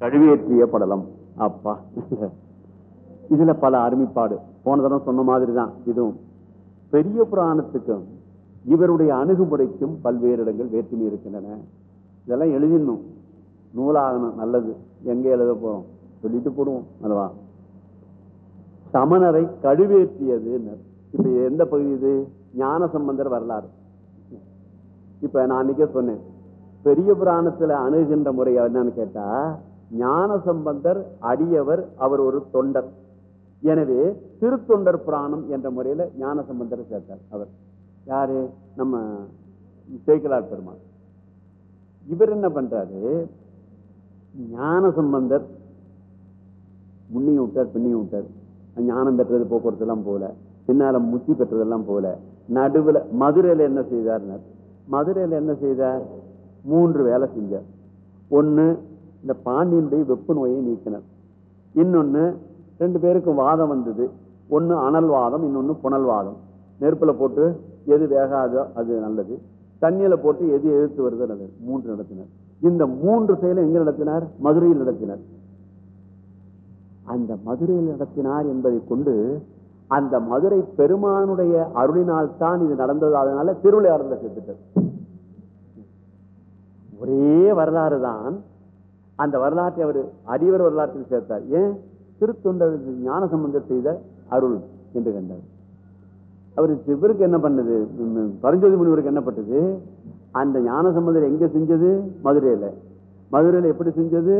கழுவேற்றிய படலம் அப்பா. இதுல பல அருமைப்பாடு. போன தடவை சொன்ன மாதிரி தான் இதுவும் பெரிய புராணத்துக்கும் இவருடைய அணுகுமுறைக்கும் பல்வேறு இடங்கள் வேற்றுமை இருக்கின்றன. இதெல்லாம் எழுதிடணும். நூலாகணும். நல்லது. எங்க எழுத போறோம்? சொல்லிட்டு போடுவோம். அல்லவா? சமணரை கழுவேற்றியது இப்ப எந்த பகுதி இது? ஞான சம்பந்தர் வரலாறு. இப்ப நான் அன்னைக்கே சொன்னேன். பெரிய புராணத்துல அணுகின்ற முறை என்னன்னு கேட்டா ஞான சம்பந்தர் அடியவர் அவர் ஒரு தொண்டர். எனவே திருத்தொண்டர் புராணம் என்ற முறையில ஞான சம்பந்தர் சேர்த்தார் அவர். யாரு? நம்ம சேக்கலார் பெருமாள். இவர் என்ன பண்றாரு? ஞான சம்பந்தர் முன்னையும் விட்டார் பின்னையும் விட்டார். ஞானம் பெற்றது போக்குவரத்து எல்லாம் போல பின்னால முத்தி பெற்றதெல்லாம் போல நடுவுல மதுரையில என்ன செய்தார் மதுரையில என்ன செய்தார்? மூன்று வேலை செஞ்சார். ஒண்ணு இந்த பாண்டியனுடைய வெப்பு நோயை நீக்கினர். இன்னொன்னு ரெண்டு பேருக்கும் வாதம் வந்தது. ஒன்று அனல் வாதம் இன்னொன்னு புனல் வாதம். நெருப்புல போட்டு எது வேகாதோ அது நல்லது. தண்ணியில் போட்டு எது எதிர்த்து வருதோ நல்லது. மூன்று நடத்தினர். இந்த மூன்று செயலும் எங்க நடத்தினார்? மதுரையில் நடத்தினர். அந்த மதுரையில் நடத்தினார் என்பதை கொண்டு அந்த மதுரை பெருமானுடைய அருளினால் தான் இது நடந்தது. அதனால திருவிளையாடல சேர்த்துட்டது ஒரே வரலாறு தான் அந்த வரலாற்றை அவர் அடிவர் வரலாற்றில் சேர்த்தார். ஏன்? திருத்தொண்டர் ஞான சம்பந்தம் செய்த அருள் என்று கண்டார். அவர் இவருக்கு என்ன பண்ணது? பரஞ்சோதி முனிவருக்கு என்ன பட்டது? அந்த ஞான சம்பந்தம் எங்க செஞ்சது? மதுரையில. மதுரையில் எப்படி செஞ்சது?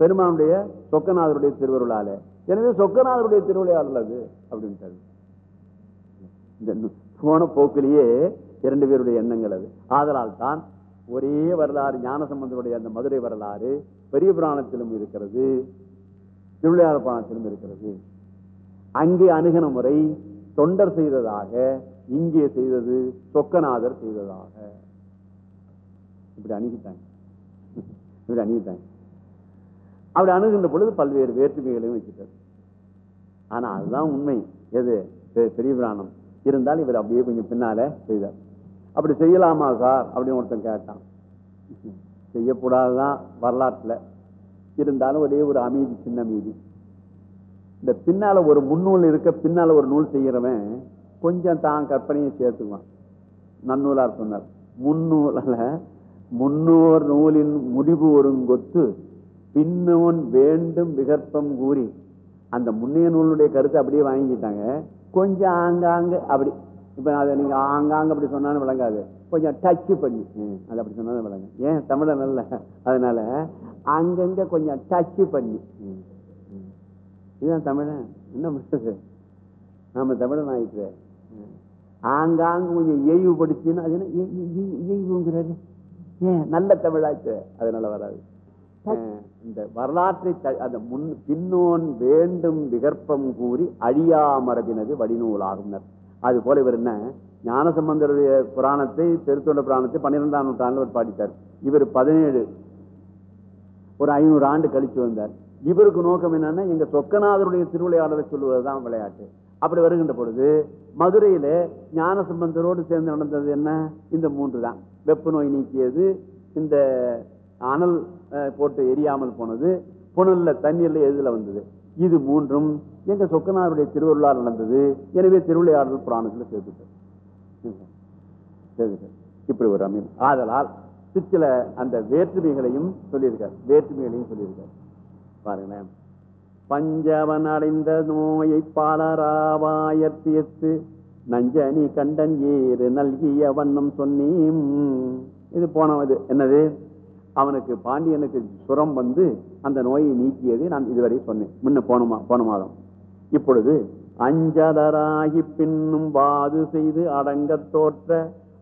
பெருமானுடைய சொக்கநாதருடைய திருவருளால. எனவே சொக்கநாதருடைய திருவிளையாடல் அது அப்படின்ட்டாரு. இந்த போன போக்கிலேயே இரண்டு பேருடைய எண்ணங்கள் அது. ஆதலால் தான் ஒரே வரலாறு ஞான சம்பந்தருடைய அந்த மதுரை வரலாறு பெரிய புராணத்திலும் இருக்கிறது திருவிளையாட புராணத்திலும் இருக்கிறது. அங்கே அணுகின முறை தொண்டர் செய்ததாக இங்கே செய்தது சொக்கநாதர் செய்ததாக. இப்படி அணுகிட்டாங்க. இப்படி அணுகிட்டாங்க. அப்படி அணுகின்ற பொழுது பல்வேறு வேற்றுமைகளையும் வச்சுட்டார் ஆனா அதுதான் உண்மை. எது? பெரிய புராணம். இருந்தால் இவர் அப்படியே கொஞ்சம் பின்னால செய்தார். அப்படி செய்யலாமா சார்? அப்படின்னு ஒருத்தன் கேட்டான். செய்யக்கூடாதுதான் வரலாற்றுல. இருந்தாலும் ஒரே ஒரு அமைதி சின்ன அமைதி. இந்த பின்னால ஒரு முன்னூல் இருக்க பின்னால ஒரு நூல் செய்யறவன் கொஞ்சம் தான் கற்பனையை சேர்த்துக்குவான். நன்னூலார் சொன்னார் முன்னூலில் முன்னோர் நூலின் முடிவு ஒருங்கொத்து பின்னோன் வேண்டும் விகற்பம் கூறி. அந்த முன்னைய நூலுடைய கருத்தை அப்படியே வாங்கிக்கிட்டாங்க. கொஞ்சம் ஆங்காங்க அப்படி இப்போ அதை நீங்க ஆங்காங்க அப்படி சொன்னாலும் விளங்காது. கொஞ்சம் டச் பண்ணி. அது அப்படி விளங்க ஏன்? தமிழ நல்ல. அதனால அங்கங்க கொஞ்சம் டச் பண்ணி. இதுதான் தமிழன். என்ன பண்றது? நாம தமிழன் ஆயிட்டு ஆங்காங்க கொஞ்சம் இயைவுபடுத்தினா அது என்ன? இயைவுங்கிறாரு ஏன்? நல்ல தமிழாச்சு. அதனால வராது. இந்த வரலாற்றை அந்த முன் பின்னோன் வேண்டும் விகற்பம் கூறி அழியா மரபினது வடிநூலாகும் அது போல இவர் என்ன? ஞானசம்பந்தருடைய புராணத்தை திருத்தொண்ட புராணத்தை பன்னிரெண்டாம் நூற்றாண்டு பாடித்தார். இவர் பதினேழு ஒரு ஐநூறு ஆண்டு கழிச்சு வந்தார். இவருக்கு நோக்கம் என்னன்னா எங்க சொக்கநாதருடைய திருவிளையாடலை சொல்லுவதுதான் விளையாட்டு. அப்படி வருகின்ற பொழுது மதுரையில ஞானசம்பந்தரோடு சேர்ந்து நடந்தது என்ன? இந்த மூன்று தான். வெப்ப நோய் நீக்கியது இந்த அனல் போட்டு எரியாமல் போனது புனல்ல தண்ணீர்ல எதுல வந்தது? இது மூன்றும் எங்க சொக்கனாருடைய திருவிழாவில் நடந்தது. எனவே திருவிளையாடல் புராணத்தில் சேர்த்துட்டு இப்படி ஒரு அமையும் ஆதலால் சிற்சில அந்த வேற்றுமைகளையும் சொல்லியிருக்கார். வேற்றுமைகளையும் சொல்லியிருக்கார். பாருங்களேன். பஞ்சவன் அடைந்த நோயை பாலராவாயர்த்தியத்து நஞ்சனி கண்டன் ஏறு நல்கிய வண்ணம் சொன்னீம். இது போன இது என்னது? அவனுக்கு பாண்டியனுக்கு சுரம் வந்து அந்த நோயை நீக்கியது நான் இதுவரை சொன்னேன். முன்ன போன போன மாதம். இப்பொழுது அஞ்சலராகி பின்னும் வாது செய்து அடங்க தோற்ற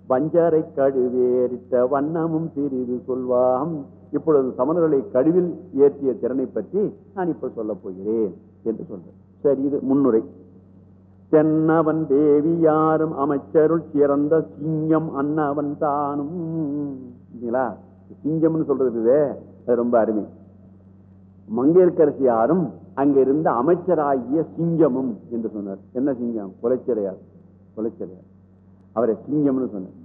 வஞ்சரை கழுவேறிட்ட வண்ணமும் சிறிது சொல்வாம். இப்பொழுது சமணர்களை கழிவில் ஏற்றிய திறனை பற்றி நான் இப்ப சொல்ல போகிறேன் என்று சொல்றேன். சரி இது முன்னுரை. தென்னவன் தேவி யாரும் அமைச்சருள் சிறந்த சிங்கம் அன்னவன் தானும். சிங்கம்னு சொல்றது அது ரொம்ப அருமை. மங்கையர்கரசியாரும் அங்க இருந்த அமைச்சராகிய சிங்கமும் என்று சொன்னார். என்ன சிங்கம்? குலைச்சிறையார் குலைச்சிறையார் அவரை சிங்கம்னு சொன்னார்.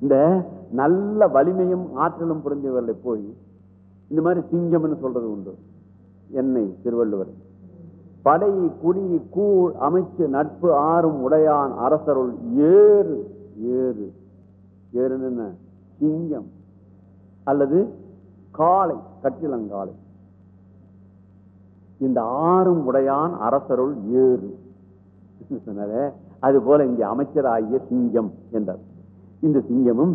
இந்த நல்ல வலிமையும் ஆற்றலும் புரிந்தவர்களை போய் இந்த மாதிரி சிங்கம்னு சொல்றது உண்டு. என்னை திருவள்ளுவர். படை குடி கூழ் அமைச்சு நட்பு ஆறும் உடையான் அரசருள் ஏறு. ஏறு. ஏறுன்னு சிங்கம். அல்லது காளை கட்டிலங்காலை இந்த ஆறும் உடையான் அரசருள் ஏறு. சொன்னாரே? அது போல இங்கே அமைச்சராகிய சிங்கம் என்றார். இந்த சிங்கமும்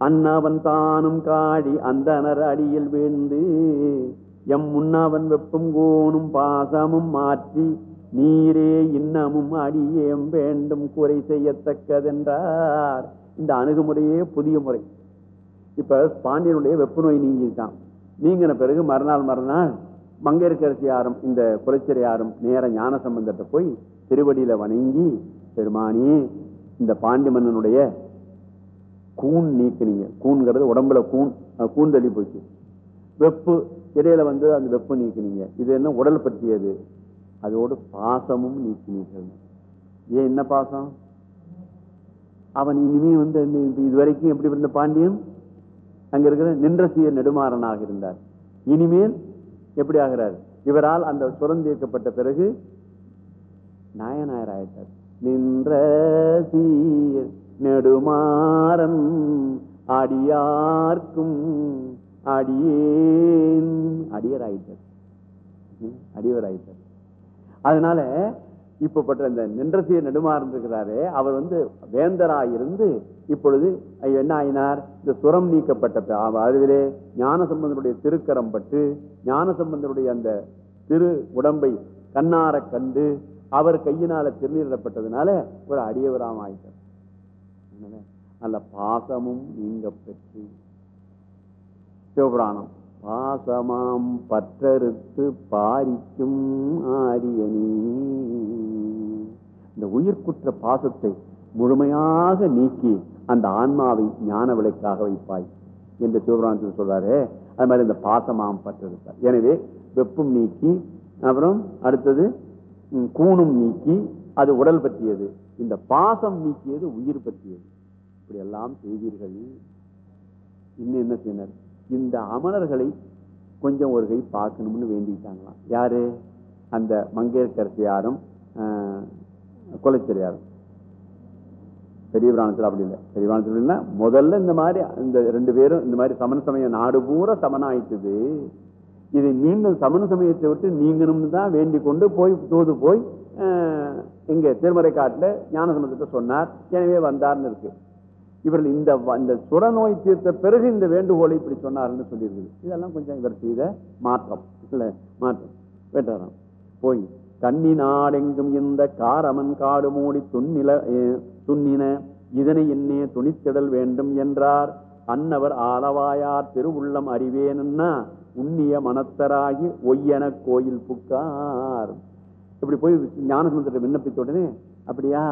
அண்ணாவன் தானும் காடி அந்தனர் அடியில் வீழ்ந்து எம் முன்னாவன் வெப்பம் கோணும் பாசமும் மாற்றி நீரே இன்னமும் அடியேம் வேண்டும் குறை செய்யத்தக்கதென்றார். இந்த அணுகுமுறையே புதிய முறை. இப்ப பாண்டியனுடைய வெப்ப நோய் நீங்கிட்டான் நீங்கின பிறகு மறுநாள் மறுநாள் மங்கையர்கரசி யாரும் இந்த குலச்சரி யாரும் நேர ஞான சம்பந்தத்தை போய் திருவடியில வணங்கி பெருமானி இந்த பாண்டி மன்னனுடைய கூன் நீக்கினீங்க. கூண்கிறது உடம்புல கூன் கூண் கூன் தள்ளி போச்சு. வெப்பு இடையில வந்து அந்த வெப்பு நீக்கினீங்க. இது என்ன உடல் பற்றியது அதோடு பாசமும் நீக்கினீர்கள். ஏன் என்ன பாசம்? அவன் இனிமே வந்து இது வரைக்கும் இதுவரைக்கும் எப்படி இருந்த பாண்டியன்? அங்க இருக்கிற நின்றசிய நெடுமாறனாக இருந்தார். இனிமேல் எப்படி ஆகிறார்? இவரால் அந்த சுரந்தீர்க்கப்பட்ட பிறகு நாயனாயர் ஆயிட்டார் நின்ற சீர் நெடுமாறன் அடியார்க்கும் அடியேன். அடியர் ஆயிட்டார் அதனால அடியவர் இப்பப்பட்ட இந்த நின்றசிய நெடுமாறன் இருக்கிறாரே அவர் வந்து வேந்தராயிருந்து இப்பொழுது என்ன ஆயினார்? இந்த சுரம் நீக்கப்பட்ட அதுவிலே ஞான சம்பந்தனுடைய திருக்கரம் பட்டு ஞான சம்பந்தனுடைய அந்த திரு உடம்பை கண்ணார கண்டு அவர் கையினால திருநீரிடப்பட்டதுனால ஒரு அடியவராம் ஆயிட்டார். அல்ல நல்ல பாசமும் நீங்க பெற்று சிவபுராணம். பாசமாம் பற்றறுத்து பாரிக்கும் ஆரி உயிர்க்குற்ற பாசத்தை முழுமையாக நீக்கி அந்த ஆன்மாவை ஞான விளைக்காக வைப்பாய் என்று சிவபுராணத்தில் சொல்றாரே. அது மாதிரி இந்த பாசமாம் பற்றறுத்தார் எனவே வெப்பம் நீக்கி அப்புறம் அடுத்தது கூணும் நீக்கி அது உடல் பற்றியது. இந்த பாசம் நீக்கியது உயிர் பற்றியது. இப்படி எல்லாம் செய்தீர்கள். இன்னும் என்ன செய்யினர்? இந்த அமரர்களை கொஞ்சம் ஒரு கை பார்க்கணும்னு வேண்டிட்டாங்களாம். யாரு? அந்த மங்கையர்கரசியாரும் கொலைச்சரியார் பெரிய பிராணத்தில் அப்படி இல்லை. பெரிய பிராணத்தில் அப்படின்னா முதல்ல இந்த மாதிரி இந்த ரெண்டு பேரும் இந்த மாதிரி சமண சமயம் நாடு பூரா சமனாயிட்டுது. இதை மீண்டும் சமண சமயத்தை விட்டு நீங்கணும்னு தான் வேண்டி கொண்டு போய் தூது போய் ஆஹ், இங்க திருமறை காட்டில் ஞானசமத்திட்ட சொன்னார். எனவே வந்தார்னு இருக்கு. இவர்கள் இந்த வ- இந்த சுரநோய் தீர்த்த பிறகு இந்த வேண்டுகோளை இப்படி சொன்னார்னு சொல்லியிருக்குது. இதெல்லாம் கொஞ்சம் இவர் செய்த மாற்றம். இல்லை மாற்றம். வேண்டாம். போய். கன்னி நாடெங்கும் இந்த காரமன் காடு மூடி துன்னில துண்ணின துன்னின இதனை என்னே துணித்திடல் வேண்டும் என்றார். அன்னவர் ஆலவாயார் திருவுள்ளம் அறிவேனுன்னா உண்ணிய மனத்தராகி ஒய்யன கோயில் புக்கார். இப்படி போய் ஞானசமுத்திரத்தை விண்ணப்பித்த உடனே அப்படியா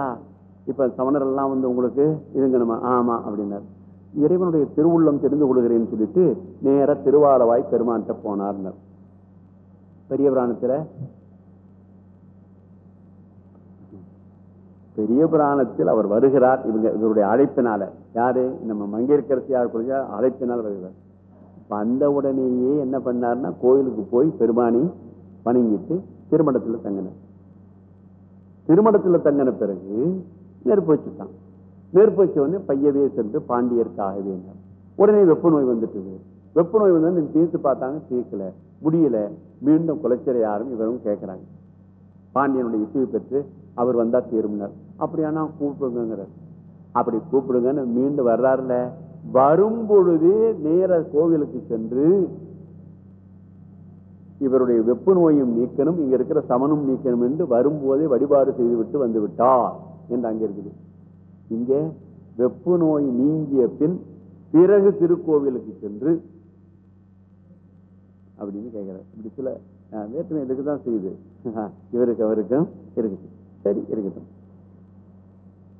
இப்ப சமணர் எல்லாம் வந்து உங்களுக்கு இதுங்கணுமா? ஆமா அப்படின்னார். இறைவனுடைய திருவுள்ளம் தெரிந்து கொள்கிறேன்னு சொல்லிட்டு நேர திருவாலவாய் பெருமான்கிட்ட போனார்னர். பெரிய புராணத்துல பெரிய புராணத்தில் அவர் வருகிறார். இவங்க இவருடைய அழைப்பினால. யாரு? நம்ம மங்கையர்கரசியார் குறிஞ்ச அழைப்பினால் வருகிறார். வந்த உடனேயே என்ன பண்ணார்னா கோயிலுக்கு போய் பெருமானி வணங்கிட்டு திருமணத்துல தங்கினார். திருமணத்துல தங்கின பிறகு நெருப்பு வச்சுட்டான். நெருப்பு வச்ச பையவே சென்று பாண்டியருக்காகவே உடனே வெப்ப நோய் வந்துட்டுது. வெப்ப நோய் வந்து தீர்த்து பார்த்தாங்க தீர்க்கல. முடியல. மீண்டும் குலைச்சரை யாரும் இவரும் கேட்கிறாங்க. பாண்டியனுடைய இசைவு பெற்று அவர் வந்தா தீரும்னார். அப்படியானா கூப்பிடுங்கிறார் அப்படி கூப்பிடுங்கன்னு மீண்டும் வர்றாருல. வரும்பொழுது நேர கோவிலுக்கு சென்று இவருடைய வெப்பு நோயும் நீக்கணும் இங்க இருக்கிற சமனும் நீக்கணும் என்று வரும்போதே வழிபாடு செய்துவிட்டு வந்து விட்டார் என்று அங்க இருக்குது. இங்கே வெப்பு நோய் நீங்கிய பின் பிறகு திருக்கோவிலுக்கு சென்று அப்படின்னு கேட்கிறார் இப்படி சில வேற்றுமை இதுக்கு தான் செய்யுது. இவருக்கு அவருக்கும் இருக்குது. சரி இருக்கட்டும்.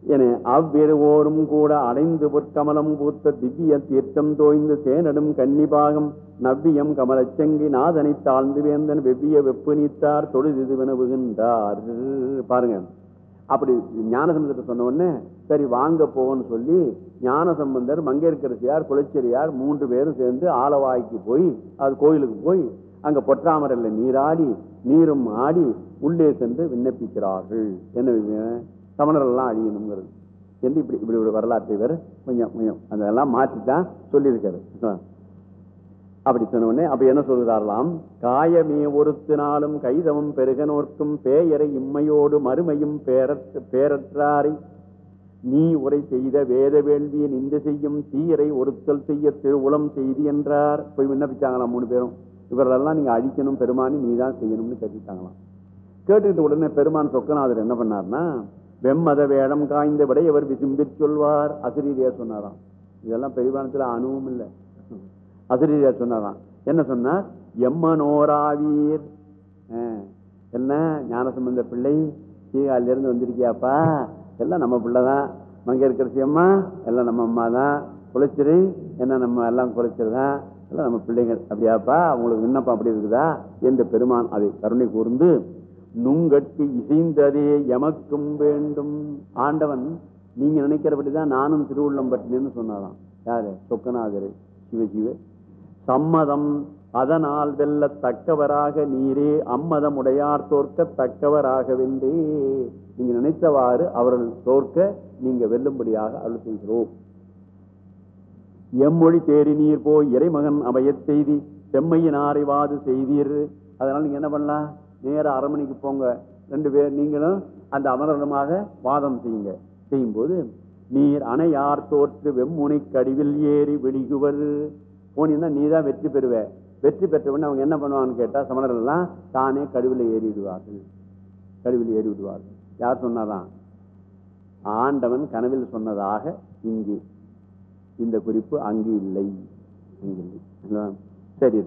என அவ்விருவோரும் கூட அடைந்து பொற்கமலம் பூத்த திவ்ய தீர்த்தம் தோய்ந்து தேனடும் கன்னிபாகம் நவ்வியம் கமலச்செங்கி நாதனை தாழ்ந்து வேந்தன் வெவ்விய வெப்பு நீத்தார் தொழுது வினவுகின்றார். பாருங்க. அப்படி ஞானசம்பந்தத்தை சொன்ன உடனே சரி வாங்க போன்னு சொல்லி ஞானசம்பந்தர் மங்கையர்கரசியார் குலச்செரியார் மூன்று பேரும் சேர்ந்து ஆலவாய்க்கு போய் அது கோயிலுக்கு போய் அங்க பொற்றாமரல்ல நீராடி நீரும் ஆடி உள்ளே சென்று விண்ணப்பிக்கிறார்கள். என்ன சமணர்கள் எல்லாம் அழியணுங்கிறது என்று இப்படி இப்படி ஒரு வரலாற்றை வேற கொஞ்சம் கொஞ்சம் அதெல்லாம் மாற்றித்தான் சொல்லியிருக்காரு. அப்படி சொன்ன உடனே அப்ப என்ன சொல்கிறாரலாம் காயமே ஒருத்தினாலும் கைதமும் பெருகனோர்க்கும் பேயரை இம்மையோடு மறுமையும் பேரற்ற பேரற்றாரை. நீ உரை செய்த வேத வேள்வியை இந்த செய்யும் தீயரை ஒருத்தல் செய்ய திருவுளம் செய்தி என்றார். போய் விண்ணப்பிச்சாங்களாம் மூணு பேரும். இவரெல்லாம் நீங்க அழிக்கணும் பெருமானி நீ தான் செய்யணும்னு கேட்டுட்டாங்களாம். கேட்டுக்கிட்ட உடனே பெருமான் சொக்கநாதர் என்ன பண்ணார்னா வெம்மத வேடம் காய்ந்த விட இவர் விசும்பி சொல்வார். அசிரீரியா சொன்னாராம். இதெல்லாம் பெருமானத்தில் அணுவும் இல்லை. அசிரீரியா சொன்னாராம். என்ன சொன்னார்? எம்மனோராவீர். என்ன? ஞானசம்பந்த பிள்ளை சீகாலிலிருந்து வந்திருக்கியாப்பா? எல்லாம் நம்ம பிள்ளை பிள்ளைதான் மங்கையர்கரசி அம்மா எல்லாம் நம்ம அம்மா தான். குலைச்சிரு என்ன நம்ம எல்லாம் குலைச்சிருதான் இல்லை நம்ம பிள்ளைகள் அப்படியாப்பா உங்களுக்கு விண்ணப்பம் அப்படி இருக்குதா? என்று பெருமான் அதை கருணை கூர்ந்து நுங்கட்கு இசைந்ததே எமக்கும் வேண்டும். ஆண்டவன் நீங்க நினைக்கிறபடிதான் நானும் திருவுள்ளம் பட்டினேன்னு சொன்னாராம். யாரு? சொக்கநாதர். சிவசிவ சம்மதம் அதனால் வெல்ல தக்கவராக நீரே அம்மதம் உடையார் தோற்க தக்கவராக வென்றே. நீங்க நினைத்தவாறு அவர்கள் தோற்க நீங்க வெல்லும்படியாக அருள் செய்கிறோம். எம்மொழி தேறி நீர் போய் இறைமகன் அவையச் செய்தி செம்மையின் வாது செய்தீர். அதனால நீங்க என்ன பண்ணலாம்? நேரா அரண்மனைக்கு போங்க. ரெண்டு பேர் நீங்களும் அந்த அமரமாக வாதம் செய்யுங்க. செய்யும்போது நீர் அணையார் தோற்று வெம்முனை கடிவில் ஏறி வெளிகுவர் போனீங்கன்னா நீ தான் வெற்றி பெறுவ. வெற்றி பெற்றவன் அவங்க என்ன பண்ணுவான்னு கேட்டால் சமணர்கள்லாம் தானே கடுவில் ஏறி விடுவார்கள் கடுவில் ஏறி விடுவார்கள் யார் சொன்னாராம்? ஆண்டவன் கனவில் சொன்னதாக இங்கே. இந்த குறிப்பு அங்கு இல்லை. சரி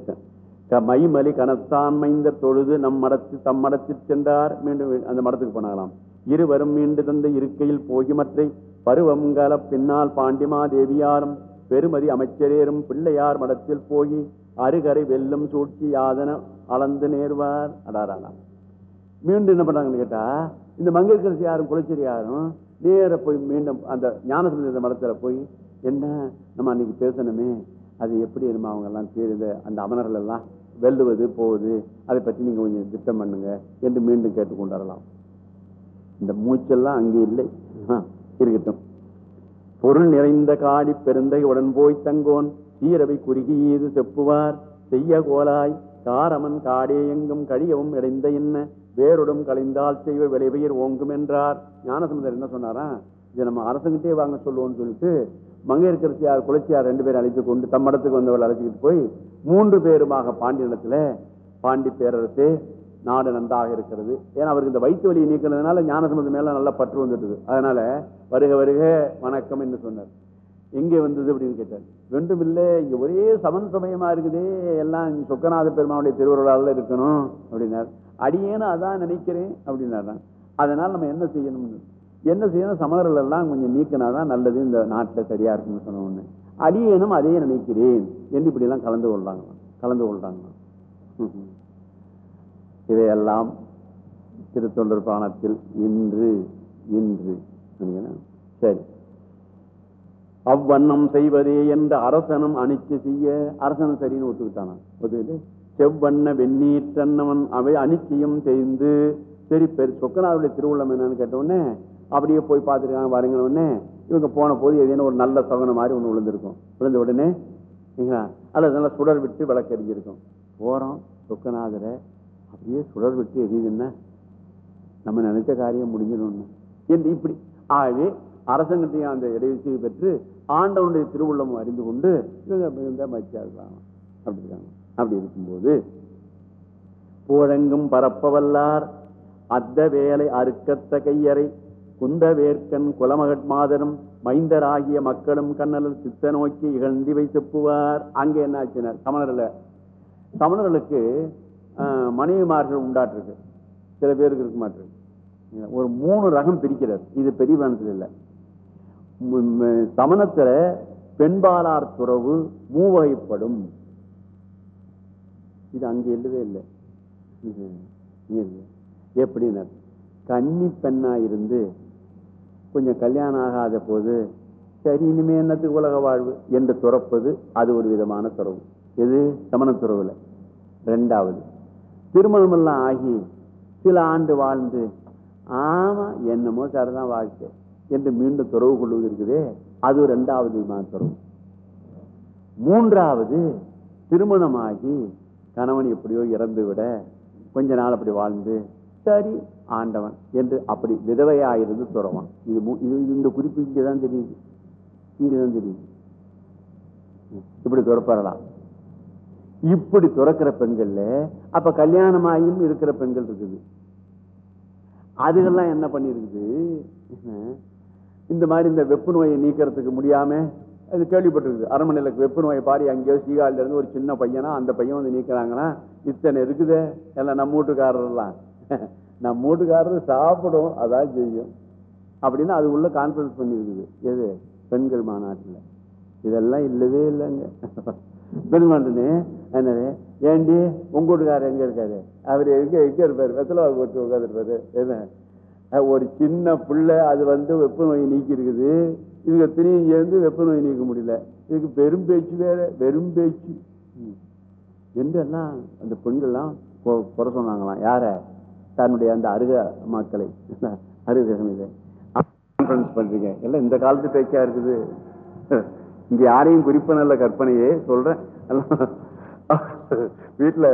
மைமலி கனத்தான் மைந்த தொழுது நம் மடத்து தம் மடத்தில் சென்றார். மீண்டும் அந்த மடத்துக்கு போனாங்களாம். இருவரும் மீண்டு தந்த இருக்கையில் போகிமற்றை பருவங்கல பின்னால் பாண்டிமா தேவியாரும் பெருமதி அமைச்சரேரும் பிள்ளையார் மடத்தில் போகி அருகரை வெல்லும் சூழ்ச்சி யாதன அளந்து நேர்வார். அடாரானா மீண்டும் என்ன பண்றாங்கன்னு கேட்டா இந்த மங்கைக்கரசி யாரும் குலச்சேரி யாரும் நேர போய் மீண்டும் அந்த ஞானசந்திர மடத்துல போய் என்ன? நம்ம அன்னைக்கு பேசணுமே. அது எப்படி நம்ம அவங்கெல்லாம் தெரியுது அந்த அமனர்கள் எல்லாம் வெல்லுவது போகுது அதை பற்றி நீங்கள் கொஞ்சம் திட்டம் பண்ணுங்க என்று மீண்டும் கேட்டுக்கொண்டாரலாம். இந்த மூச்செல்லாம் அங்கே இல்லை. ஆ, இருக்கட்டும். பொருள் நிறைந்த காடி பெருந்தை உடன் போய் தங்கோன் சீரவை குறுகியது செப்புவார். செய்ய கோலாய் காரமன் காடே எங்கும் கழியவும் இடைந்த என்ன? வேருடும் கலைந்தால் செய்வ விளைவெயர் ஓங்கும் என்றார் ஞானசமுதர் என்ன சொன்னாரா இதை நம்ம அரசங்கிட்டே வாங்க சொல்லுவோம்னு சொல்லிட்டு மங்கையர்கரசியார் குலச்சியார் ரெண்டு பேரும் அழைத்து கொண்டு தம்மடத்துக்கு வந்தவர்கள் அழைச்சிக்கிட்டு போய் மூன்று பேருமாக பாண்டியனத்தில் பாண்டி பேரரசே நாடு நன்றாக இருக்கிறது. ஏன்னா அவருக்கு இந்த வயிற்று வலியை நீக்கிறதுனால ஞானசம்பந்தம் மேலே நல்லா பற்று வந்துட்டுது. அதனால வருக வருக வணக்கம் என்று சொன்னார். எங்கே வந்தது அப்படின்னு கேட்டார். வேண்டும் இல்லை இங்க ஒரே சமன் சமயமா இருக்குதே. எல்லாம் சொக்கநாத பெருமானுடைய திருவருளால் இருக்கணும் அப்படின்னார். அடியேன்னு அதான் நினைக்கிறேன் அப்படின்னாராம். அதனால் நம்ம என்ன செய்யணும்னு என்ன செய்யணும்? சமணர்கள் எல்லாம் கொஞ்சம் நீக்கினாதான் நல்லது இந்த நாட்டில் சரியா இருக்குன்னு சொன்ன அடியேனும் அதையே நினைக்கிறேன் என்று இப்படி எல்லாம் கலந்து கொள்றாங்க. கலந்து கொள்றாங்க. ம்ஹும். இவையெல்லாம் திருத்தொண்டர் பிராணத்தில் இன்று இன்று சரி. அவ்வண்ணம் செய்வதே என்று அரசனும் அணிச்சு செய்ய அரசனும் சரின்னு ஒத்துக்கிட்டானா? ஒத்துக்கிட்டு செவ்வண்ண வெந்நீற்றன்னவன் அவை அணிச்சியும் செய்து சரி பெரு சொக்கனாருடைய திருவுள்ளம் என்னன்னு கேட்ட உடனே அப்படியே போய் பார்த்துருக்காங்க பாருங்க. உடனே இவங்க போன போது ஏதேனும் ஒரு நல்ல சகனம் மாதிரி ஒன்று விழுந்திருக்கும். விழுந்த உடனே சரிங்களா அல்லது நல்லா சுடர் விட்டு விளக்கறிஞ்சிருக்கும். போகிறோம் சொக்கநாதரை. அப்படியே சுடர் விட்டு எரியுதுன்னா நம்ம நினைச்ச காரியம் முடிஞ்சிடணும் என்று இப்படி? ஆகவே அரசங்கிட்டையும் அந்த இடைவெளியை பெற்று ஆண்டவனுடைய திருவுள்ளம் அறிந்து கொண்டு இவங்க மிகுந்த மகிழ்ச்சியா இருக்காங்க அப்படி இருக்காங்க அப்படி இருக்கும்போது புழங்கும் பரப்பவல்லார் அத்த வேலை அறுக்கத்த கையறை குந்தவேற்கன் குலமகட்மாதரும் மைந்தராகிய மக்களும் கண்ணலர் சித்த நோக்கி இகழ்ந்திவை செப்புவார் அங்கே என்ன ஆச்சுனர் சமணர்ல சமணர்களுக்கு மனைவிமார்கள் உண்டாட்டிருக்கு சில பேருக்கு இருக்க மாட்டிருக்கு ஒரு மூணு ரகம் பிரிக்கிறார் இது பெரிய பிராணத்தில் இல்லை. சமணத்தில் பெண்பாலார் துறவு மூவகைப்படும். இது அங்கே இல்லவே இல்லை. இது இல்லை. எப்படின்னா கன்னி பெண்ணா இருந்து கொஞ்சம் கல்யாணம் ஆகாத போது சரி இனிமே என்னத்துக்கு உலக வாழ்வு என்று துறப்பது அது ஒரு விதமான துறவு. எது? சமண துறவுல. ரெண்டாவது திருமணம் எல்லாம் ஆகி சில ஆண்டு வாழ்ந்து ஆமா என்னமோ சரிதான் வாழ்க்கை என்று மீண்டும் துறவு கொள்வது இருக்குதே அது ரெண்டாவது விதமான துறவு. மூன்றாவது திருமணமாகி கணவன் எப்படியோ இறந்து விட கொஞ்ச நாள் அப்படி வாழ்ந்து சரி ஆண்டவன் என்று அப்படி விதவையாயிருந்து துறவான் இது இது இந்த குறிப்பு இங்கதான் தெரியுது. இங்கதான் தெரியுது. இப்படி துறப்பறலாம். இப்படி துறக்கிற பெண்கள்ல அப்ப கல்யாணமாயும் இருக்கிற பெண்கள் இருக்குது. அதுகள்லாம் என்ன பண்ணிருக்குது? இந்த மாதிரி இந்த வெப்பு நோயை நீக்கிறதுக்கு முடியாம அது கேள்விப்பட்டிருக்குது. அரண்மனையில் வெப்பு நோயை பாடி அங்கேயோ சீகாலில் இருந்து ஒரு சின்ன பையனா அந்த பையன் வந்து நீக்கிறாங்கன்னா இத்தனை இருக்குது? எல்லாம் நம்ம வீட்டுக்காரர்லாம். நம்ம மூட்டுக்காரர் சாப்பிடும் அதான் செய்யும். அப்படின்னு அது உள்ள கான்ஃபரன்ஸ் பண்ணியிருக்குது எது? பெண்கள் மாநாட்டில். இதெல்லாம் இல்லவே இல்லைங்க. பெண் மாட்டனே என்னது? ஏண்டி? உங்க வீட்டுக்காரர் எங்கே இருக்காரு? அவர் எங்க எங்கே இருப்பார்? வெத்தலை போட்டு உட்காந்துருப்பாரு என்ன? ஒரு சின்ன பிள்ளை அது வந்து வெப்ப நோய் நீக்கி இருக்குது இதுக்கு திரும்பி சேர்ந்து வெப்ப நோய் நீக்க முடியல. இதுக்கு பெரும் பேச்சு வேற வெறும் பேச்சு. ம். என்றெல்லாம் அந்த பெண்கள்லாம் கொ- குறை சொன்னாங்களாம். யாரை? தன்னுடைய அந்த அருக மக்களை அருக கான்ஃபரன்ஸ் பண்றீங்க. எல்லாம் இந்த காலத்து பேச்சா இருக்குது? இங்க யாரையும் குறிப்பனல்ல கற்பனையே சொல்றேன். வீட்டில்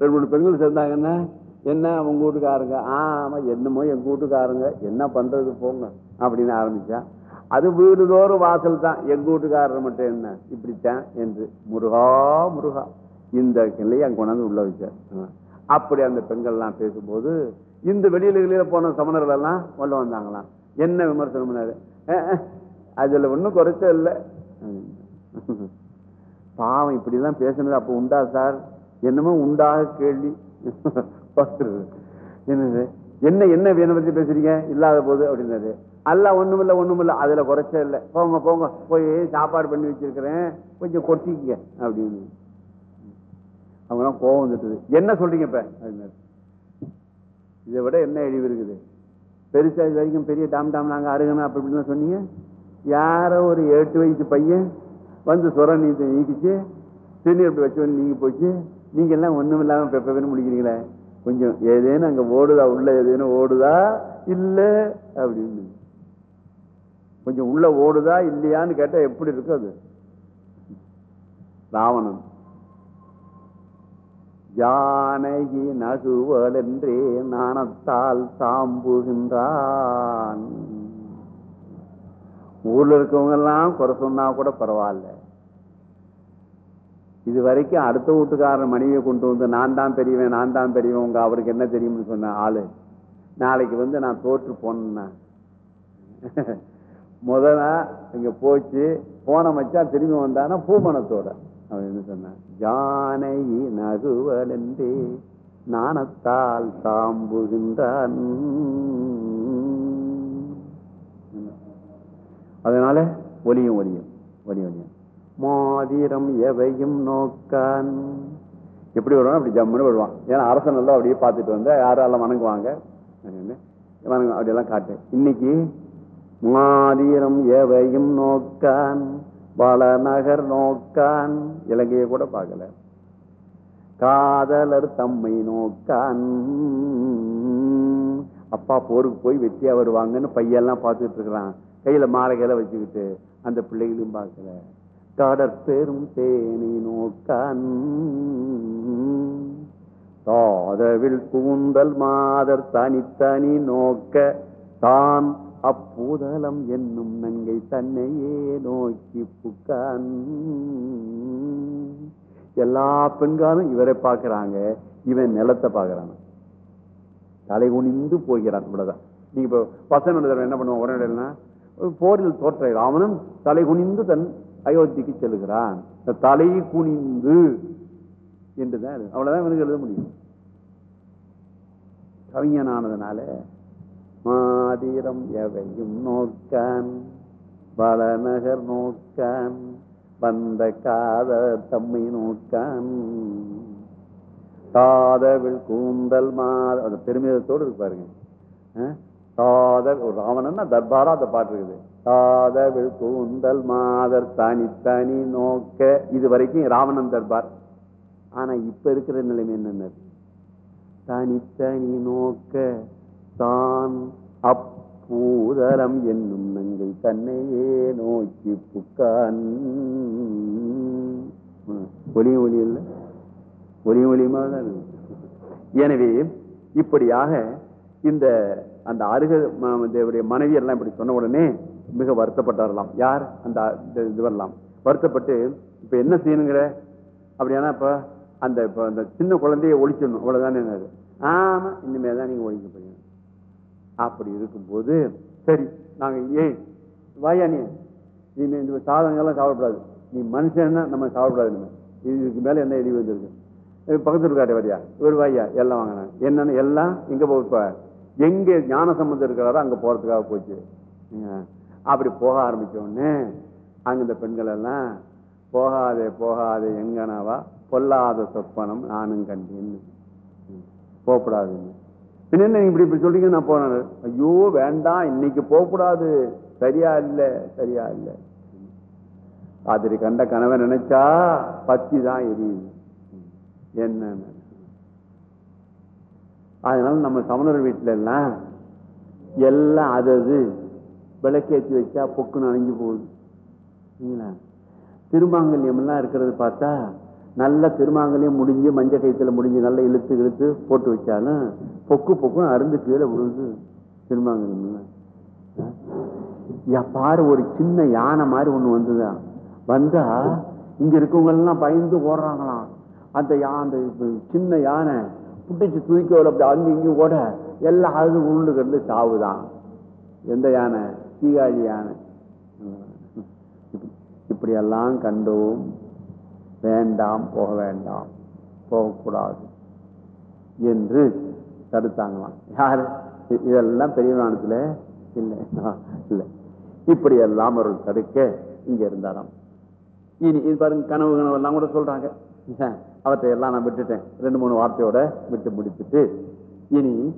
ரெண்டு மூணு பெண்கள் சேர்ந்தாங்கன்னா என்ன? உங்க வீட்டுக்காரங்க? ஆமா என்னமோ எங்க வீட்டுக்காரங்க. என்ன பண்றது போங்க அப்படின்னு ஆரம்பிச்சா அது வீடுதோறும் வாசல் தான். எங்க வீட்டுக்காரர் மட்டும் என்ன? இப்படித்தான் என்று முருகா முருகா. இந்த நிலையை அங்கே கொண்டாந்து உள்ள வச்சார். அப்படி அந்த பெண்கள்லாம் பேசும்போது இந்த வெளியில வெளியில போன சமணர்கள் எல்லாம் கொண்டு வந்தாங்களாம். என்ன விமர்சனம் பண்ணாரு? அதுல ஒண்ணும் குறைச்ச இல்லை. பாவம் இப்படிலாம் பேசுனது அப்போ உண்டா சார்? என்னமோ உண்டாக கேள்வி. என்னது? என்ன என்ன வேணும் பத்தி பேசுறீங்க? இல்லாத போது அப்படின்னாரு. அல்ல ஒண்ணுமில்ல ஒண்ணுமில்ல. அதுல குறைச்ச இல்லை. போங்க போங்க. போய் சாப்பாடு பண்ணி வச்சிருக்கிறேன். கொஞ்சம் கொட்டிக்கங்க அப்படின்னு. அவங்களாம் கோவம் வந்துட்டுது. என்ன சொல்றீங்க இப்ப? இதை விட என்ன இழிவு இருக்குது? பெருசா இது வரைக்கும் பெரிய டாம் டாம் நாங்க அருகணும் அப்படி இப்படின்னு சொன்னீங்க. யாரோ ஒரு எட்டு வயசு பையன் வந்து சொர நீத்த நீக்கிச்சு திருநீர் அப்படி வச்சு நீங்க போச்சு. நீங்க எல்லாம் ஒண்ணும் இல்லாம பெப்பன்னு முடிக்கிறீங்களே? கொஞ்சம் ஏதேனும் அங்க ஓடுதா? உள்ள ஏதேனும் ஓடுதா? இல்ல அப்படின்னு. கொஞ்சம் உள்ள ஓடுதா? இல்லையான்னு கேட்டா எப்படி இருக்கும் அது. ராவணன். ஜானகி நகுவலென்றே நாணத்தால் தாம்புகின்றான். ஊர்ல இருக்கவங்க எல்லாம் குறை சொன்னா கூட பரவாயில்ல. இது வரைக்கும் அடுத்த வீட்டுக்காரன் மனைவியை கொண்டு வந்து நான் தான் பெரியவன் நான் தான் பெரியவன் உங்க அவருக்கு என்ன தெரியும்னு சொன்ன ஆளு. நாளைக்கு வந்து நான் தோற்று போனேன்னா முதல்ல இங்க போச்சு போன மச்சா திரும்பி வந்தானா பூமணத்தோட. அவர் என்ன சொன்னார். ஜானை நகுவலென்றே நாணத்தால் தாம்புகின்றான். அதனால ஒலியும் ஒலியும் ஒலி ஒலியும். மாதிரம் எவையும் நோக்கான். எப்படி வருவான் அப்படி ஜம்முன்னு வருவான். ஏன்னா அரசன் எல்லாம் அப்படியே பார்த்துட்டு வந்தா யாரெல்லாம் வணங்குவாங்க? அப்படின்னு வணங்கு அப்படியெல்லாம் காட்டு. இன்னைக்கு மாதிரம் எவையும் நோக்கான். வளநகர் நோக்கான். இலங்கையை கூட பார்க்கல. காதலர் தம்மை நோக்கான். அப்பா போருக்கு போய் வெற்றியா வருவாங்கன்னு பையெல்லாம் பார்த்துட்டு இருக்கிறான். கையில மாலை வச்சுக்கிட்டு அந்த பிள்ளைகளையும் பார்க்கல. கடற்பெரும் தேனி நோக்கான். தாதவில் கூந்தல் மாதர் தனித்தனி நோக்க தான் அப்பூதலம் என்னும் நங்கை தன்னையே நோக்கி புக்கான் எல்லா பெண்களும் இவரை பார்க்கிறாங்க. இவன் நிலத்தை பார்க்கிறான். தலை குனிந்து போகிறான் இவ்வளவுதான். நீங்க இப்போ வசன என்ன பண்ணுவான்? உடனடினா போரில் தோற்ற ராவணன் தலை குனிந்து தன் அயோத்திக்கு செல்கிறான். தலை குனிந்து என்றுதான் அவ்வளவுதான் இவனுக்கு எழுத முடியும். கவிஞனானதுனால மாதிரம் எவையும் நோக்கான் வளநகர் நோக்கான் வந்த காத தம்மை நோக்கான். தாதவில் கூந்தல் மாத அந்த பெருமிதத்தோடு இருக்கு பாருங்க. தாத ஒரு ராவணன்னா தர்பாரா அந்த பாட்டு இருக்குது. தாதவில் கூந்தல் மாதர் தனி தனி நோக்க இது வரைக்கும் ராவணன் தர்பார். ஆனா இப்ப இருக்கிற நிலைமை என்னன்னு? தனித்தனி நோக்க. தான் அப்பூதரம் என்னும் நங்கை தன்னையே நோக்கி புக்கான். ஒளி ஒளி இல்லை? ஒளி ஒளியுமா தான் எனவே இப்படியாக இந்த அந்த அருக ம- தேவருடைய மனைவி எல்லாம் இப்படி சொன்ன உடனே மிக வருத்தப்பட்டாரலாம் யார்? அந்த இந்த இது வரலாம் வருத்தப்பட்டு இப்ப என்ன செய்யணுங்கிற? அப்படியானா இப்ப அந்த இப்ப அந்த சின்ன குழந்தைய ஒழிச்சிடணும். அவ்வளவுதானே என்னது ஆமா இனிமே தான் நீங்க ஒழிக்க போறீங்க. அப்படி இருக்கும்போது சரி நாங்கள் ஏன் வாயா நீ நீ இந்த சாதனங்கள்லாம் சாப்பிடக்கூடாது. நீ மனுஷன்னா நம்ம சாப்பிடக்கூடாது நம்ம இதுக்கு மேலே என்ன எரி வந்திருக்கு பக்கத்து இருக்காட்ட வரியா? ஒரு வாயா எல்லாம் வாங்கினேன் என்னன்னு எல்லாம் இங்கே போப்ப எங்கே ஞான சம்பந்தம் இருக்கிறாரோ அங்கே போகிறதுக்காக போச்சு. அப்படி போக ஆரம்பித்தோடனே அங்கே இந்த பெண்கள் எல்லாம் போகாதே போகாதே எங்கனாவா? பொல்லாத சொப்பனம் நானும் கண்டேன்னு. போகப்படாதுன்னு பின்ன இப்படி இப்படி சொல்றீங்க? நான் போனேன் ஐயோ வேண்டாம். இன்னைக்கு போகக்கூடாது. சரியா இல்ல? சரியா இல்ல. ராத்திரி கண்ட கனவை நினைச்சா பத்தி தான் எரியுது. என்ன அதனால நம்ம சமணர் வீட்டுல எல்லாம் எல்லாம் அது அது விளக்கேற்றி வச்சா பொக்குன்னு அணைஞ்சு போகுது. திருமாங்கல்யம் எல்லாம் இருக்கிறது பார்த்தா நல்ல திருமாங்கலையும் முடிஞ்சு மஞ்ச கயிற்றுல முடிஞ்சு நல்லா இழுத்து இழுத்து போட்டு வச்சாலும் பொக்கு பொக்குன்னு அருந்து கீழே விழுது திருமாங்கலம் பாரு ஒரு சின்ன யானை மாதிரி ஒண்ணு வந்துதான் வந்தா இங்க இருக்கவங்க எல்லாம் பயந்து ஓடுறாங்களாம். அந்த அந்த சின்ன யானை புட்டிச்சு தூக்கி ஓட அப்படி அங்கே இங்கேயும் ஓட எல்லாம் அது உருண்டு கிடந்து சாவுதான். எந்த யானை? சீகாழி யானை. இப்படியெல்லாம் கண்டோம். வேண்டாம் போக வேண்டாம் போகக்கூடாது என்று தடுத்தாங்களாம். யாரு? இதெல்லாம் பெரிய புராணத்துல இல்லை. இல்லை. இப்படி எல்லாம் ஒரு தடுக்க இங்க இருந்தாராம். இனி இது பாருங்க கனவு கனவு எல்லாம் கூட சொல்றாங்க. அவற்றை எல்லாம் நான் விட்டுட்டேன். ரெண்டு மூணு வார்த்தையோட விட்டு முடித்துட்டு இனி